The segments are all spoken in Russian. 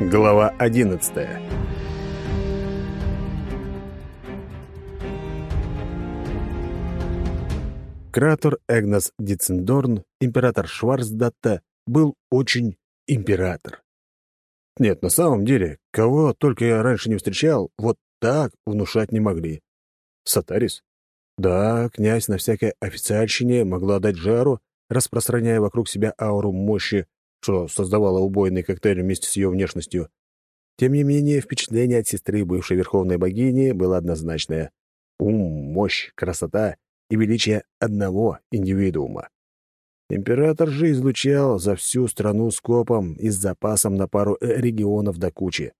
Глава 11. Кратор Эгнас Дицендорн, император Шварцдатта, был очень император. Нет, на самом деле, кого только я раньше не встречал, вот так внушать не могли. Сатарис? Да, князь на всякой официальщине могла дать жару, распространяя вокруг себя ауру мощи, что создавало убойный коктейль вместе с ее внешностью. Тем не менее, впечатление от сестры бывшей верховной богини было однозначное. Ум, мощь, красота и величие одного индивидуума. Император же излучал за всю страну скопом и с запасом на пару регионов до кучи.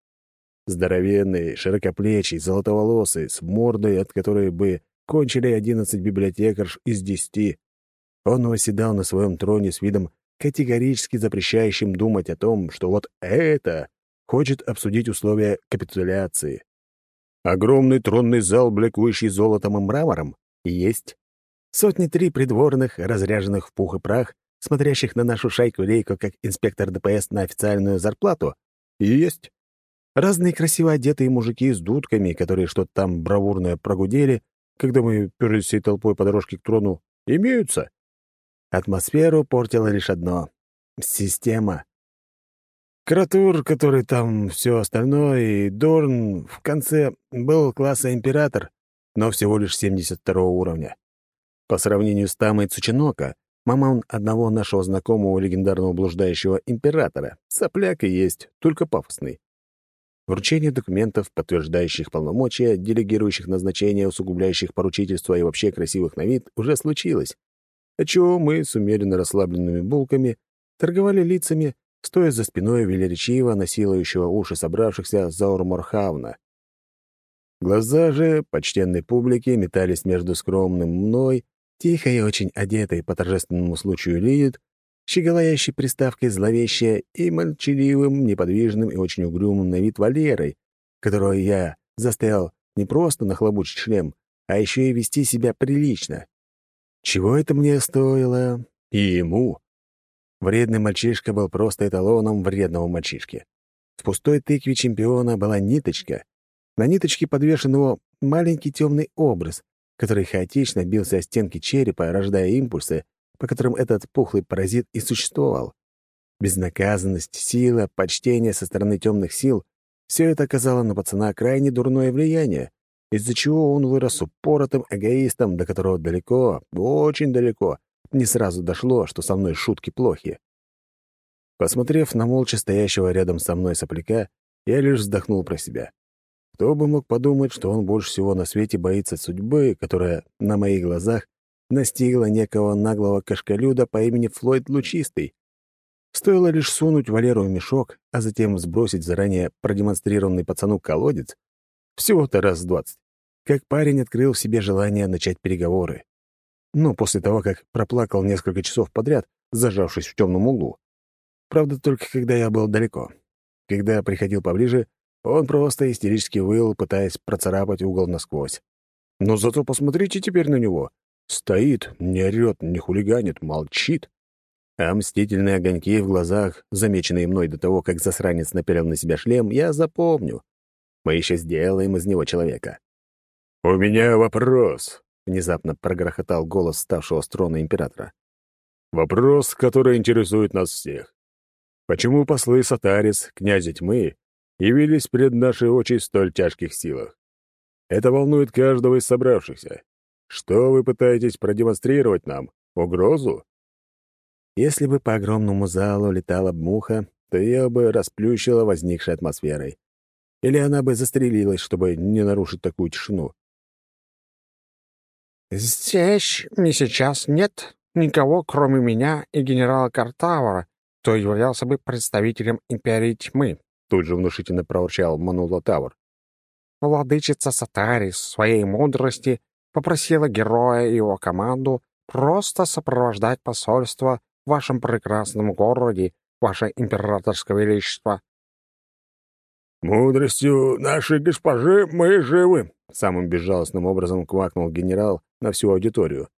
Здоровенный, широкоплечий, золотоволосый, с мордой, от которой бы кончили одиннадцать библиотекарш из десяти. Он восседал на своем троне с видом категорически запрещающим думать о том, что вот это хочет обсудить условия капитуляции. Огромный тронный зал, бликующий золотом и мрамором, есть. Сотни три придворных, разряженных в пух и прах, смотрящих на нашу шайку-лейку как инспектор ДПС на официальную зарплату, есть. Разные красиво одетые мужики с дудками, которые что-то там бравурное прогудели, когда мы перлись всей толпой по дорожке к трону, имеются. Атмосферу портило лишь одно — система. Кратур, который там все остальное, и Дорн в конце был класса император, но всего лишь 72 уровня. По сравнению с Тамой Цучинока, маман одного нашего знакомого легендарного блуждающего императора, сопляк и есть, только пафосный. Вручение документов, подтверждающих полномочия, делегирующих назначения, усугубляющих поручительство и вообще красивых на вид, уже случилось отчего мы с умеренно расслабленными булками торговали лицами, стоя за спиной велеречиво насилующего уши собравшихся Заурморхавна. Глаза же почтенной публики метались между скромным мной, тихо и очень одетой по торжественному случаю Лилит, щеголяющей приставкой зловещая и молчаливым, неподвижным и очень угрюмым на вид Валерой, которого я заставил не просто нахлобучить шлем, а еще и вести себя прилично. Чего это мне стоило? И ему. Вредный мальчишка был просто эталоном вредного мальчишки. В пустой тыкве чемпиона была ниточка. На ниточке подвешен его маленький темный образ, который хаотично бился о стенки черепа, рождая импульсы, по которым этот пухлый паразит и существовал. Безнаказанность, сила, почтение со стороны темных сил — все это оказало на пацана крайне дурное влияние, из-за чего он вырос упоротым эгоистом, до которого далеко, очень далеко, не сразу дошло, что со мной шутки плохи. Посмотрев на молча стоящего рядом со мной сопляка, я лишь вздохнул про себя. Кто бы мог подумать, что он больше всего на свете боится судьбы, которая на моих глазах настигла некого наглого кашкалюда по имени Флойд Лучистый. Стоило лишь сунуть Валеру в мешок, а затем сбросить заранее продемонстрированный пацану колодец, всего-то раз двадцать. Как парень открыл в себе желание начать переговоры. Ну, после того, как проплакал несколько часов подряд, зажавшись в темном углу. Правда, только когда я был далеко. Когда приходил поближе, он просто истерически выл, пытаясь процарапать угол насквозь. Но зато посмотрите теперь на него. Стоит, не орёт, не хулиганит, молчит. А мстительные огоньки в глазах, замеченные мной до того, как засранец напялил на себя шлем, я запомню. Мы еще сделаем из него человека. «У меня вопрос», — внезапно прогрохотал голос ставшего с трона императора. «Вопрос, который интересует нас всех. Почему послы Сатарис, князя тьмы, явились пред нашей очи в столь тяжких силах? Это волнует каждого из собравшихся. Что вы пытаетесь продемонстрировать нам? Угрозу?» Если бы по огромному залу летала муха, то ее бы расплющило возникшей атмосферой. Или она бы застрелилась, чтобы не нарушить такую тишину. «Здесь и сейчас нет никого, кроме меня и генерала Картавара, кто являлся бы представителем Империи Тьмы», тут же внушительно проурчал Манула Тавр. Владычица Сатарис своей мудрости попросила героя и его команду просто сопровождать посольство в вашем прекрасном городе, ваше императорское величество. «Мудростью нашей госпожи мы живы!» — самым безжалостным образом квакнул генерал на всю аудиторию.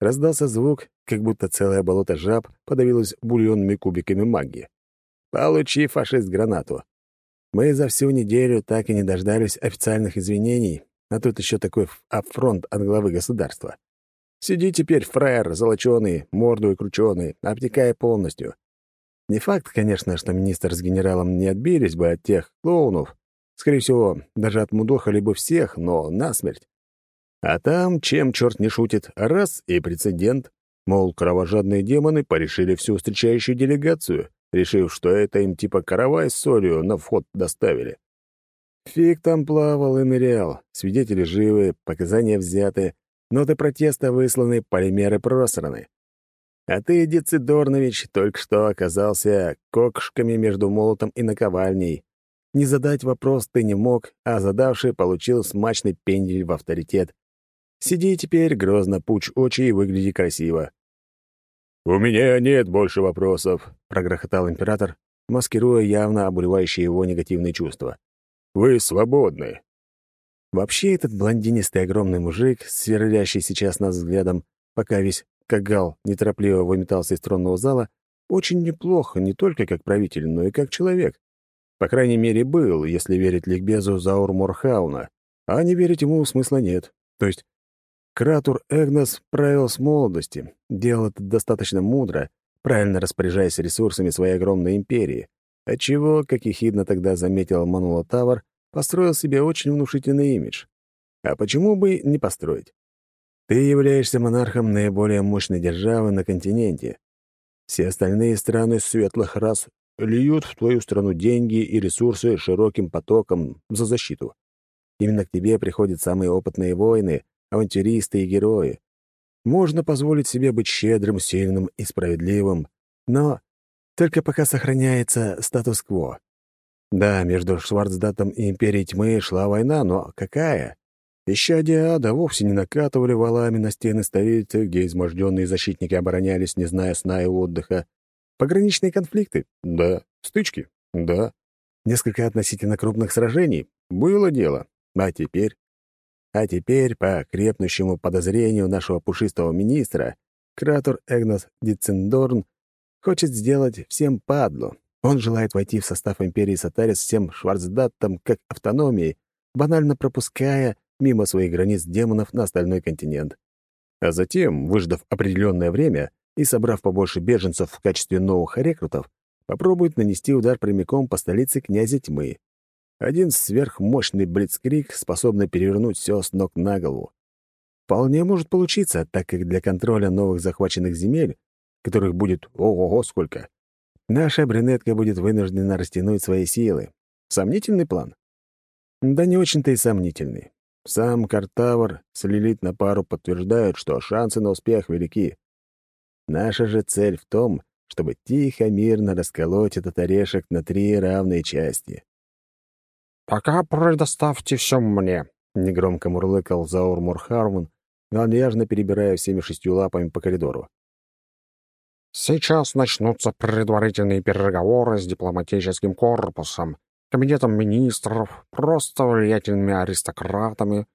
Раздался звук, как будто целое болото жаб подавилось бульонными кубиками магии. «Получи, фашист, гранату!» Мы за всю неделю так и не дождались официальных извинений, а тут еще такой афронт от главы государства. Сиди теперь, фраер, золоченый, морду и крученый, обтекая полностью. Не факт, конечно, что министр с генералом не отбились бы от тех клоунов. Скорее всего, даже отмудохали бы всех, но насмерть. А там, чем черт не шутит, раз и прецедент. Мол, кровожадные демоны порешили всю встречающую делегацию, решив, что это им типа каравай с солью на вход доставили. Фиг там плавал и нырял, свидетели живы, показания взяты, ноты протеста высланы, полимеры просраны. А ты, Децидорнович, только что оказался кокшками между молотом и наковальней. Не задать вопрос ты не мог, а задавший получил смачный пендель в авторитет. Сиди теперь, грозно пуч очи и выгляди красиво. «У меня нет больше вопросов», — прогрохотал император, маскируя явно обуревающие его негативные чувства. «Вы свободны». Вообще этот блондинистый огромный мужик, сверлящий сейчас нас взглядом, пока весь Кагал неторопливо выметался из тронного зала, очень неплохо не только как правитель, но и как человек. По крайней мере, был, если верить ликбезу Заур Морхауна, а не верить ему смысла нет. То есть Кратур Эгнос правил с молодости, делал это достаточно мудро, правильно распоряжаясь ресурсами своей огромной империи, отчего, как и хидно тогда заметил Манула Тавр, построил себе очень внушительный имидж. А почему бы не построить? Ты являешься монархом наиболее мощной державы на континенте. Все остальные страны светлых рас льют в твою страну деньги и ресурсы широким потоком за защиту. Именно к тебе приходят самые опытные воины, авантюристы и герои. Можно позволить себе быть щедрым, сильным и справедливым, но только пока сохраняется статус-кво. Да, между Шварцдатом и Империей Тьмы шла война, но какая? Еще Диада вовсе не накатывали валами на стены столицы, где изможденные защитники оборонялись, не зная сна и отдыха. Пограничные конфликты? Да. Стычки? Да. Несколько относительно крупных сражений? Было дело. А теперь? А теперь, по крепнущему подозрению нашего пушистого министра, кратор Эгнос Дицендорн хочет сделать всем падлу. Он желает войти в состав империи Сатарис всем Шварцдаттом как автономией, банально пропуская мимо своих границ демонов на остальной континент. А затем, выждав определенное время и собрав побольше беженцев в качестве новых рекрутов, попробует нанести удар прямиком по столице князя тьмы. Один сверхмощный блицкрик, способный перевернуть все с ног на голову. Вполне может получиться, так как для контроля новых захваченных земель, которых будет ого-го сколько, наша брюнетка будет вынуждена растянуть свои силы. Сомнительный план? Да не очень-то и сомнительный. Сам Картавр с Лилит на пару подтверждают, что шансы на успех велики. Наша же цель в том, чтобы тихо, мирно расколоть этот орешек на три равные части. «Пока предоставьте все мне», — негромко мурлыкал Заур Мурхарман, вальяжно перебирая всеми шестью лапами по коридору. «Сейчас начнутся предварительные переговоры с дипломатическим корпусом, кабинетом министров, просто влиятельными аристократами.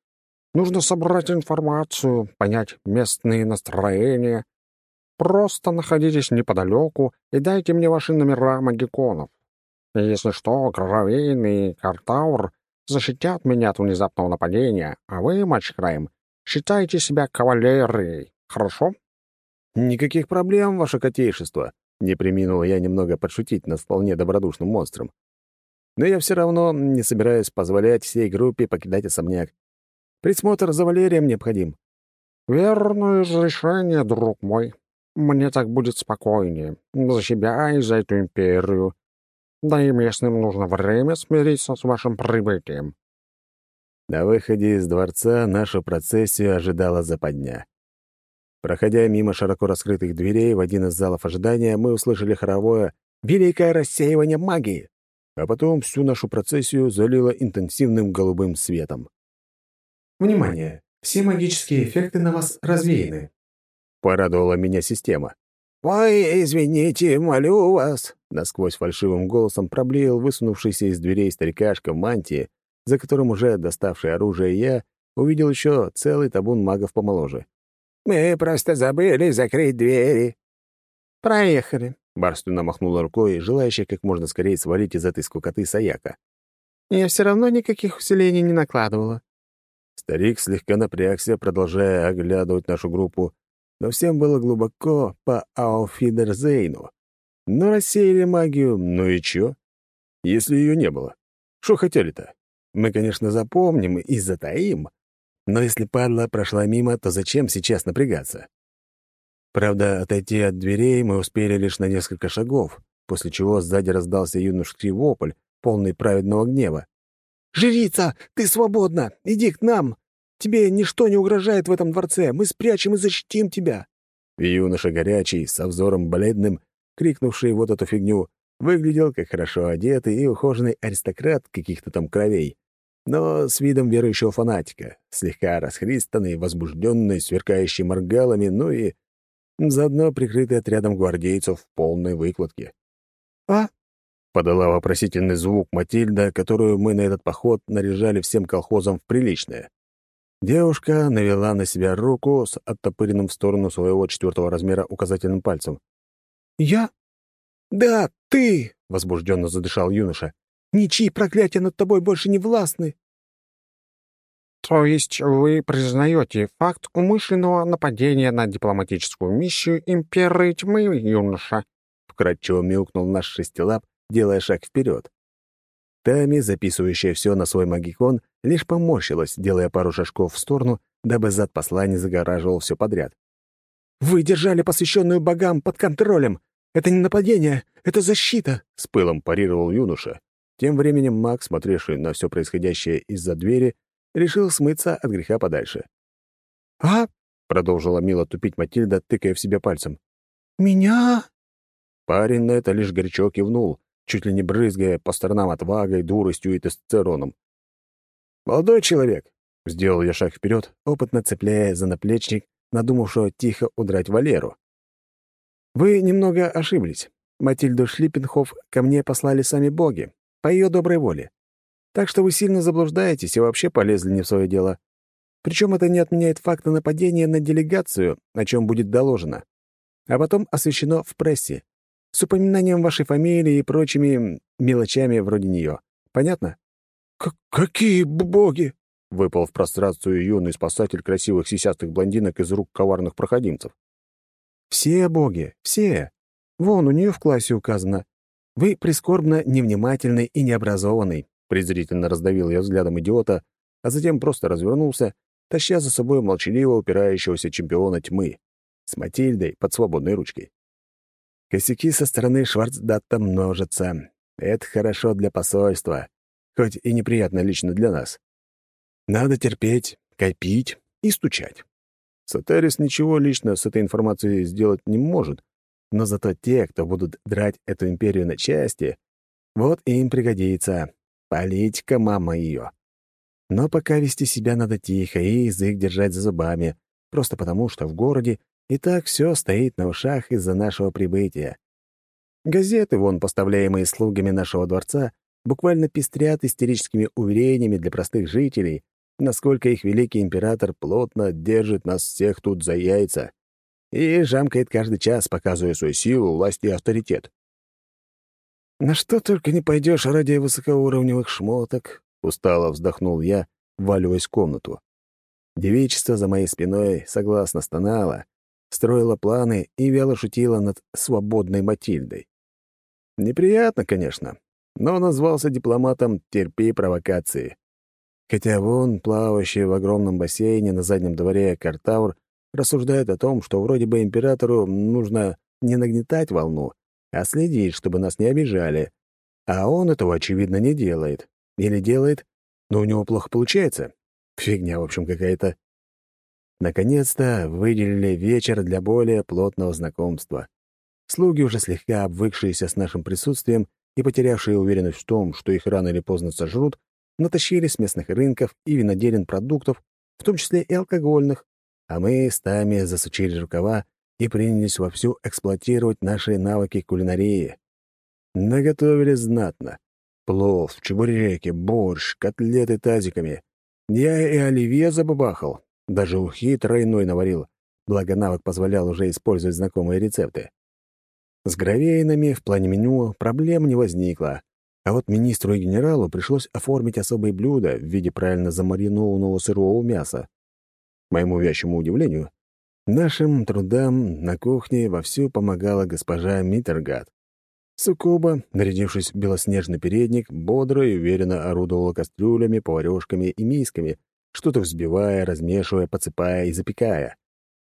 Нужно собрать информацию, понять местные настроения. Просто находитесь неподалеку и дайте мне ваши номера магиконов. Если что, Гравейн и Картаур защитят меня от внезапного нападения, а вы, Матчкрайм, считайте себя кавалерией, хорошо?» «Никаких проблем, ваше котейшество», — не приминул я немного подшутить над вполне добродушным монстром. «Но я все равно не собираюсь позволять всей группе покидать особняк. Присмотр за Валерием необходим». «Верное решение, друг мой. Мне так будет спокойнее. За себя и за эту империю. Да и местным нужно время смириться с вашим прибытием». На выходе из дворца нашу процессию ожидала западня. Проходя мимо широко раскрытых дверей в один из залов ожидания, мы услышали хоровое «Великое рассеивание магии!», а потом всю нашу процессию залило интенсивным голубым светом. «Внимание! Все магические эффекты на вас развеяны!» Порадовала меня система. «Ой, извините, молю вас!» Насквозь фальшивым голосом проблеял высунувшийся из дверей старикашка в мантии, за которым уже доставший оружие я увидел еще целый табун магов помоложе. «Мы просто забыли закрыть двери». «Проехали», — барственно махнула рукой, желающая как можно скорее свалить из этой скукоты Саяка. Я все равно никаких усилений не накладывала». Старик слегка напрягся, продолжая оглядывать нашу группу, но всем было глубоко по Ауфидерзейну. Но рассеяли магию, ну и чё? Если ее не было. Что хотели-то? Мы, конечно, запомним и затаим, но если падла прошла мимо, то зачем сейчас напрягаться? Правда, отойти от дверей мы успели лишь на несколько шагов, после чего сзади раздался юношеский вопль, полный праведного гнева. «Жрица, ты свободна! Иди к нам! Тебе ничто не угрожает в этом дворце! Мы спрячем и защитим тебя!» Юноша горячий, со взором бледным, крикнувший вот эту фигню, выглядел как хорошо одетый и ухоженный аристократ каких-то там кровей, но с видом верующего фанатика, слегка расхристанный, возбужденный, сверкающий моргалами, ну и заодно прикрытый отрядом гвардейцев в полной выкладке. «А?» — подала вопросительный звук Матильда, которую мы на этот поход наряжали всем колхозом в приличное. Девушка навела на себя руку с оттопыренным в сторону своего четвертого размера указательным пальцем. «Я?» «Да, ты!» — возбужденно задышал юноша. Ничьи проклятия над тобой больше не властны. То есть вы признаете факт умышленного нападения на дипломатическую миссию Империи Тьмы, юноша? Вкратчиво мяукнул наш шестилап, делая шаг вперед. Тами, записывающая все на свой магикон, лишь поморщилась, делая пару шажков в сторону, дабы зад посла не загораживал все подряд. «Вы держали посвященную богам под контролем! Это не нападение, это защита!» — с пылом парировал юноша. Тем временем маг, смотревший на все происходящее из-за двери, решил смыться от греха подальше. «А?» — продолжила мило тупить Матильда, тыкая в себя пальцем. «Меня?» Парень на это лишь горячо кивнул, чуть ли не брызгая по сторонам отвагой, дуростью и тестостероном. «Молодой человек!» — сделал я шаг вперед, опытно цепляя за наплечник, надумавшего тихо удрать Валеру. «Вы немного ошиблись. Матильду Шлиппенхоф ко мне послали сами боги, по ее доброй воле. Так что вы сильно заблуждаетесь и вообще полезли не в свое дело. Причем это не отменяет факта нападения на делегацию, о чем будет доложено. А потом освещено в прессе, с упоминанием вашей фамилии и прочими мелочами вроде нее. Понятно? «Какие боги?» — выпал в прострацию юный спасатель красивых сисястых блондинок из рук коварных проходимцев. «Все боги, все. Вон, у нее в классе указано. «Вы прискорбно невнимательный и необразованный», — презрительно раздавил я взглядом идиота, а затем просто развернулся, таща за собой молчаливо упирающегося чемпиона тьмы с Матильдой под свободной ручкой. Косяки со стороны Шварцдатта множатся. Это хорошо для посольства, хоть и неприятно лично для нас. Надо терпеть, копить и стучать. Сатарис ничего лично с этой информацией сделать не может, но зато те, кто будут драть эту империю на части, вот им пригодится. Политика, мама ее. Но пока вести себя надо тихо и язык держать за зубами, просто потому что в городе и так все стоит на ушах из-за нашего прибытия. Газеты, вон, поставляемые слугами нашего дворца, буквально пестрят истерическими уверениями для простых жителей, насколько их великий император плотно держит нас всех тут за яйца и жамкает каждый час, показывая свою силу, власть и авторитет. «На что только не пойдешь ради высокоуровневых шмоток», — устало вздохнул я, валиваясь в комнату. Девичество за моей спиной согласно стонало, строила планы и вяло шутила над свободной Матильдой. Неприятно, конечно, но назвался дипломатом «терпи провокации». Хотя вон, плавающий в огромном бассейне на заднем дворе Картаур, рассуждает о том, что вроде бы императору нужно не нагнетать волну, а следить, чтобы нас не обижали. А он этого, очевидно, не делает. Или делает, но у него плохо получается. Фигня, в общем, какая-то. Наконец-то выделили вечер для более плотного знакомства. Слуги, уже слегка обвыкшиеся с нашим присутствием и потерявшие уверенность в том, что их рано или поздно сожрут, натащили с местных рынков и виноделин продуктов, в том числе и алкогольных, а мы с Тами засучили рукава и принялись вовсю эксплуатировать наши навыки кулинарии. Наготовили знатно. Плов, чебуреки, борщ, котлеты тазиками. Я и оливье забабахал, даже ухи тройной наварил, благо навык позволял уже использовать знакомые рецепты. С гравейнами в плане меню проблем не возникло. А вот министру и генералу пришлось оформить особые блюда в виде правильно замаринованного сырого мяса. К моему вящему удивлению, нашим трудам на кухне вовсю помогала госпожа Миттергат. Сукуба, нарядившись в белоснежный передник, бодро и уверенно орудовала кастрюлями, поварёшками и мисками, что-то взбивая, размешивая, подсыпая и запекая.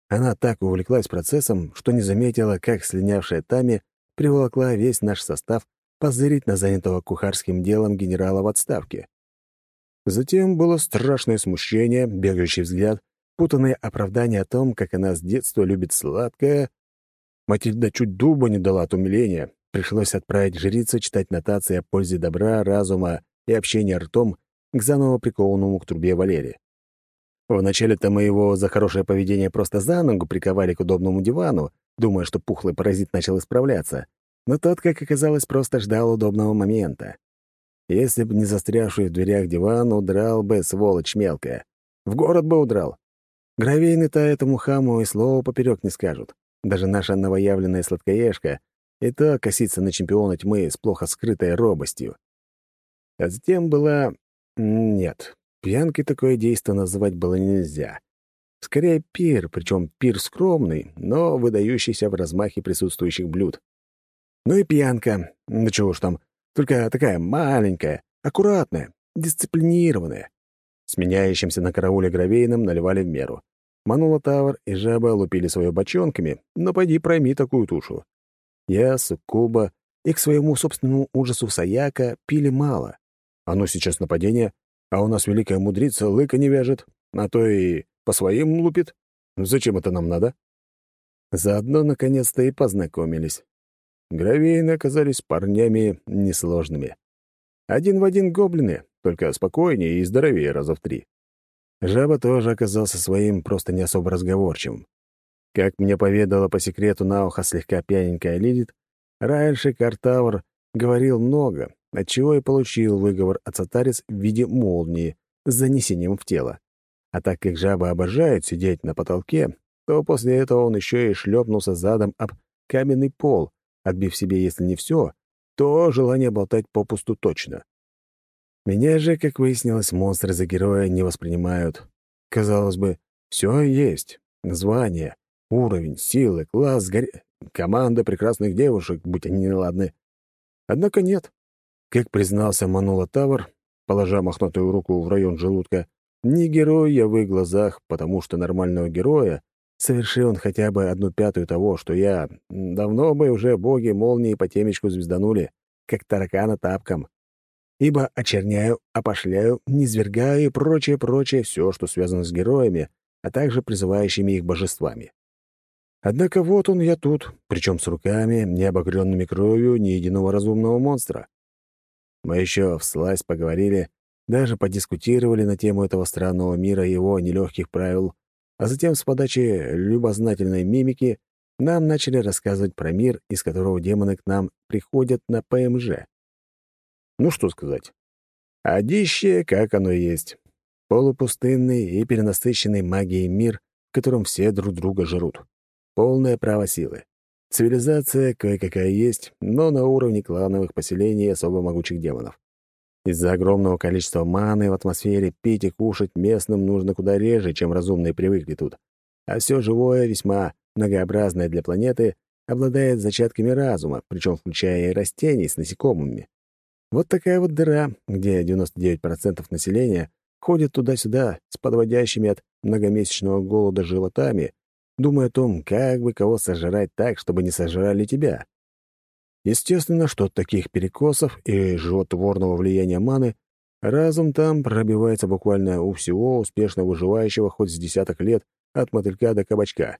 Она так увлеклась процессом, что не заметила, как слинявшая Тами приволокла весь наш состав позырить на занятого кухарским делом генерала в отставке. Затем было страшное смущение, бегающий взгляд, путанное оправдание о том, как она с детства любит сладкое. Матильда чуть дуба не дала от умиления. Пришлось отправить жрицу читать нотации о пользе добра, разума и общения ртом к заново прикованному к трубе Валере. Вначале-то мы его за хорошее поведение просто за ногу приковали к удобному дивану, думая, что пухлый паразит начал исправляться. Но тот, как оказалось, просто ждал удобного момента. Если бы не застрявший в дверях диван, удрал бы, сволочь мелкая. В город бы удрал. Гравейны-то этому хаму и слова поперек не скажут. Даже наша новоявленная сладкоежка и то косится на чемпиона тьмы с плохо скрытой робостью. А затем была... Нет, пьянкой такое действо называть было нельзя. Скорее пир, причем пир скромный, но выдающийся в размахе присутствующих блюд. Ну и пьянка, да чего уж там, только такая маленькая, аккуратная, дисциплинированная. Сменяющимся на карауле гравейном наливали в меру. Манула Тавр и жаба лупили свое бочонками, но пойди пройми такую тушу. Я, Суккуба и к своему собственному ужасу Саяка пили мало. Оно сейчас нападение, а у нас великая мудрица лыка не вяжет, а то и по своим лупит. Зачем это нам надо? Заодно, наконец-то, и познакомились. Гравейны оказались парнями несложными. Один в один гоблины, только спокойнее и здоровее раза в три. Жаба тоже оказался своим просто не особо разговорчивым. Как мне поведала по секрету на ухо слегка пьяненькая Лилит, раньше Картавр говорил много, отчего и получил выговор от Сатарис в виде молнии с занесением в тело. А так как жаба обожает сидеть на потолке, то после этого он еще и шлепнулся задом об каменный пол, отбив себе, если не все, то желание болтать попусту точно. Меня же, как выяснилось, монстры за героя не воспринимают. Казалось бы, все есть. Звание, уровень, силы, класс, горе... команда прекрасных девушек, будь они неладны. Однако нет. Как признался Манула Тавр, положа мохнатую руку в район желудка, не герой я в их глазах, потому что нормального героя Совершил он хотя бы одну пятую того, что я... Давно бы уже боги молнии по темечку звезданули, как таракана тапком. Ибо очерняю, опошляю, низвергаю и прочее-прочее все, что связано с героями, а также призывающими их божествами. Однако вот он я тут, причем с руками, не обогренными кровью ни единого разумного монстра. Мы еще вслазь поговорили, даже подискутировали на тему этого странного мира и его нелегких правил, а затем с подачи любознательной мимики нам начали рассказывать про мир, из которого демоны к нам приходят на ПМЖ. Ну что сказать. Одище, как оно есть. Полупустынный и перенасыщенный магией мир, в котором все друг друга жрут. Полное право силы. Цивилизация кое-какая есть, но на уровне клановых поселений особо могучих демонов. Из-за огромного количества маны в атмосфере пить и кушать местным нужно куда реже, чем разумные привыкли тут. А все живое, весьма многообразное для планеты, обладает зачатками разума, причем включая и растений с насекомыми. Вот такая вот дыра, где 99% населения ходит туда-сюда с подводящими от многомесячного голода животами, думая о том, как бы кого сожрать так, чтобы не сожрали тебя. Естественно, что от таких перекосов и животворного влияния маны разум там пробивается буквально у всего успешно выживающего хоть с десяток лет от мотылька до кабачка.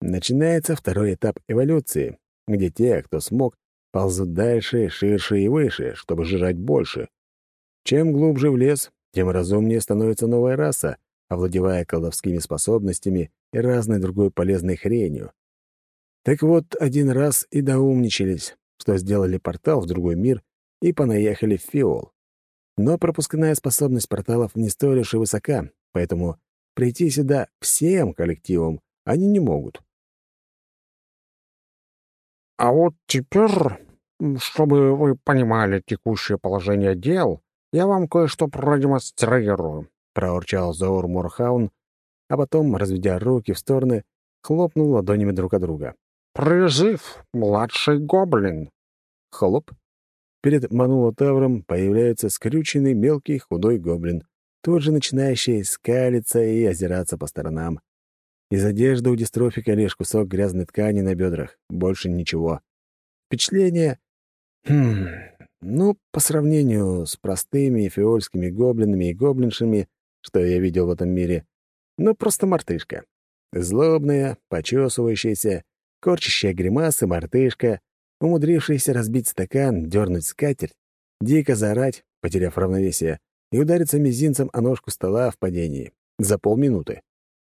Начинается второй этап эволюции, где те, кто смог, ползут дальше, ширше и выше, чтобы жрать больше. Чем глубже в лес, тем разумнее становится новая раса, овладевая колдовскими способностями и разной другой полезной хренью. Так вот, один раз и доумничались, что сделали портал в другой мир и понаехали в Фиол. Но пропускная способность порталов не столь уж и высока, поэтому прийти сюда всем коллективом они не могут. «А вот теперь чтобы вы понимали текущее положение дел, я вам кое-что продемонстрирую», — проурчал Заур Мурхаун, а потом, разведя руки в стороны, хлопнул ладонями друг от друга. «Призыв, младший гоблин!» Хлоп. Перед Манулотавром появляется скрюченный мелкий худой гоблин, тут же начинающий скалиться и озираться по сторонам. Из одежды у дистрофика лишь кусок грязной ткани на бедрах, больше ничего. Впечатление... Хм... Ну, по сравнению с простыми фиольскими гоблинами и гоблиншами, что я видел в этом мире, ну, просто мартышка. Злобная, почесывающаяся, корчащая гримасы мартышка, умудрившаяся разбить стакан, дернуть скатерть, дико заорать, потеряв равновесие, и удариться мизинцем о ножку стола в падении. За полминуты.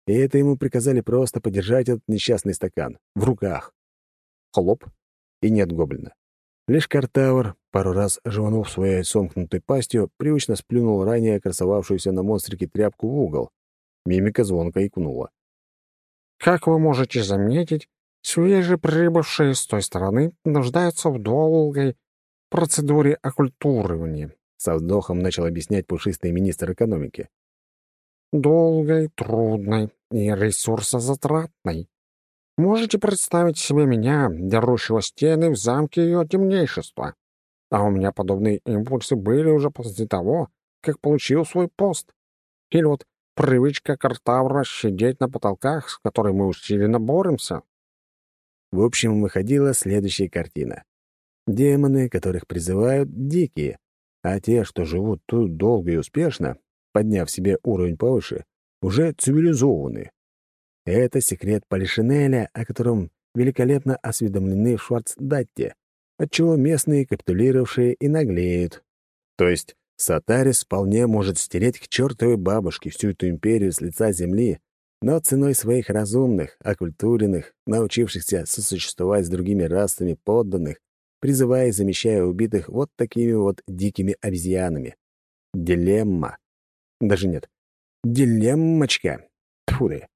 И это ему приказали просто подержать этот несчастный стакан. В руках. Хлоп. И нет гоблина. Лишь Картавр, пару раз жеванув своей сомкнутой пастью, привычно сплюнул ранее красовавшуюся на монстрике тряпку в угол. Мимика звонко икнула. Как вы можете заметить, свежеприбывшие с той стороны нуждаются в долгой процедуре оккультуривания, со вздохом начал объяснять пушистый министр экономики. Долгой, трудной и ресурсозатратной. Можете представить себе меня, дерущего стены в замке ее темнейшества. А у меня подобные импульсы были уже после того, как получил свой пост. Или вот Привычка Картавра сидеть на потолках, с которой мы усиленно боремся. В общем, выходила следующая картина. Демоны, которых призывают, дикие, а те, что живут тут долго и успешно, подняв себе уровень повыше, уже цивилизованы. Это секрет Полишинеля, о котором великолепно осведомлены в Шварцдатте, отчего местные капитулировавшие и наглеют. То есть Сатарис вполне может стереть к чертовой бабушке всю эту империю с лица земли, но ценой своих разумных, оккультуренных, научившихся сосуществовать с другими расами подданных, призывая и замещая убитых вот такими вот дикими обезьянами. Дилемма. Даже нет. Дилеммочка. Тьфу ты.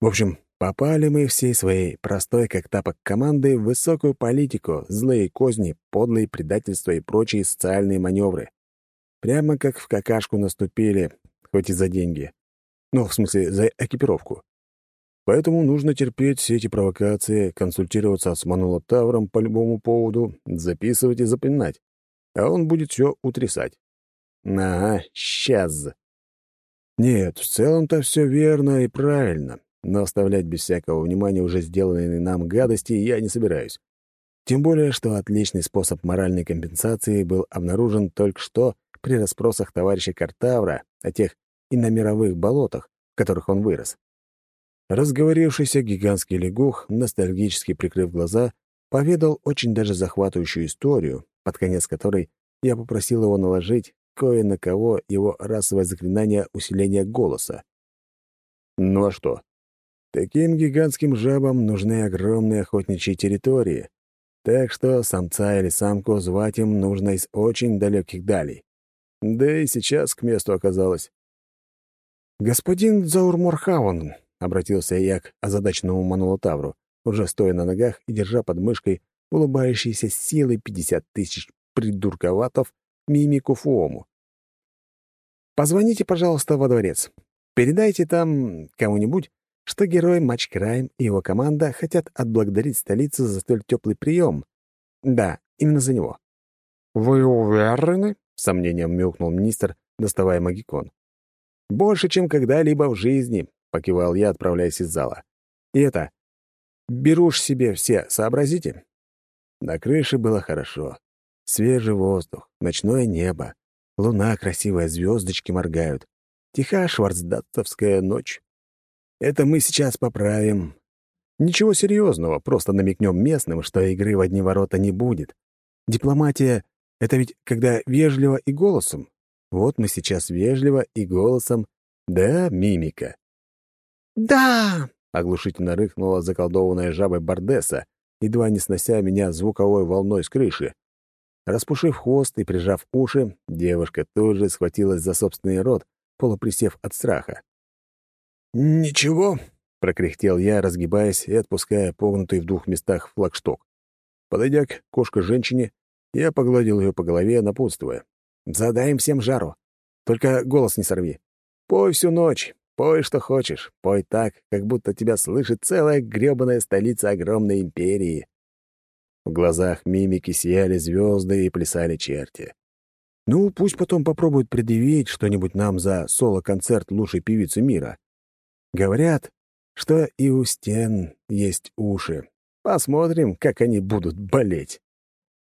В общем, попали мы всей своей простой как тапок команды в высокую политику, злые козни, подлые предательства и прочие социальные маневры. Прямо как в какашку наступили, хоть и за деньги. Ну, в смысле, за экипировку. Поэтому нужно терпеть все эти провокации, консультироваться с Манулотавром по любому поводу, записывать и запоминать. А он будет все утрясать. Ага, сейчас. Нет, в целом-то все верно и правильно, но оставлять без всякого внимания уже сделанные нам гадости я не собираюсь. Тем более, что отличный способ моральной компенсации был обнаружен только что при расспросах товарища Картавра о тех иномировых болотах, в которых он вырос. Разговорившийся гигантский лягух, ностальгически прикрыв глаза, поведал очень даже захватывающую историю, под конец которой я попросил его наложить кое на кого его расовое заклинание усиления голоса. Ну а что? Таким гигантским жабам нужны огромные охотничьи территории, так что самца или самку звать им нужно из очень далеких далей. Да и сейчас к месту оказалось. «Господин Заурморхаун», — обратился я к озадаченному Манулотавру, уже стоя на ногах и держа под мышкой улыбающийся силой пятьдесят тысяч придурковатов мимику Фуому. «Позвоните, пожалуйста, во дворец. Передайте там кому-нибудь, что герой Матч Крайм и его команда хотят отблагодарить столицу за столь теплый прием. Да, именно за него». «Вы уверены?» — сомнением мяукнул министр, доставая магикон. «Больше, чем когда-либо в жизни», — покивал я, отправляясь из зала. «И это... Берушь себе все, сообразите?» На крыше было хорошо. Свежий воздух, ночное небо, луна красивая, звездочки моргают. Тиха шварцдаттовская ночь. Это мы сейчас поправим. Ничего серьезного, просто намекнем местным, что игры в одни ворота не будет. Дипломатия это ведь когда вежливо и голосом. Вот мы сейчас вежливо и голосом. Да, мимика. «Да!» — оглушительно рыкнула заколдованная жабой Бардеса, едва не снося меня звуковой волной с крыши. Распушив хвост и прижав уши, девушка тут же схватилась за собственный рот, полуприсев от страха. «Ничего», — прокряхтел я, разгибаясь и отпуская погнутый в двух местах флагшток. Подойдя к кошка-женщине, я погладил ее по голове, напутствуя. «Задай им всем жару. Только голос не сорви. Пой всю ночь, пой, что хочешь. Пой так, как будто тебя слышит целая грёбаная столица огромной империи». В глазах мимики сияли звезды и плясали черти. Ну, пусть потом попробуют предъявить что-нибудь нам за соло-концерт лучшей певицы мира. Говорят, что и у стен есть уши. Посмотрим, как они будут болеть.